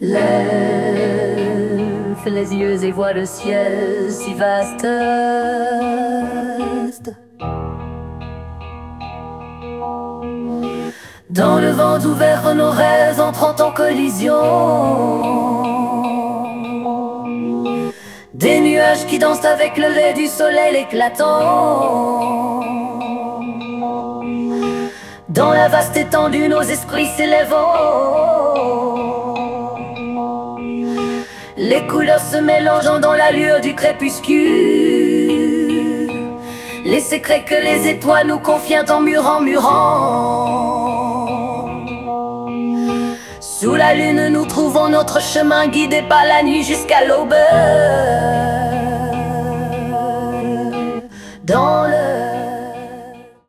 Lève les yeux et vois le ciel si vaste. Dans le vent ouvert, nos rêves entrent en collision. Des nuages qui dansent avec le lait du soleil éclatant. Dans la vaste étendue, nos esprits s'élèvent. Les couleurs se mélangeant dans l'allure du crépuscule. Les secrets que les étoiles nous confient en murant, murant. Sous la lune, nous trouvons notre chemin guidé par la nuit jusqu'à l'aube. Dans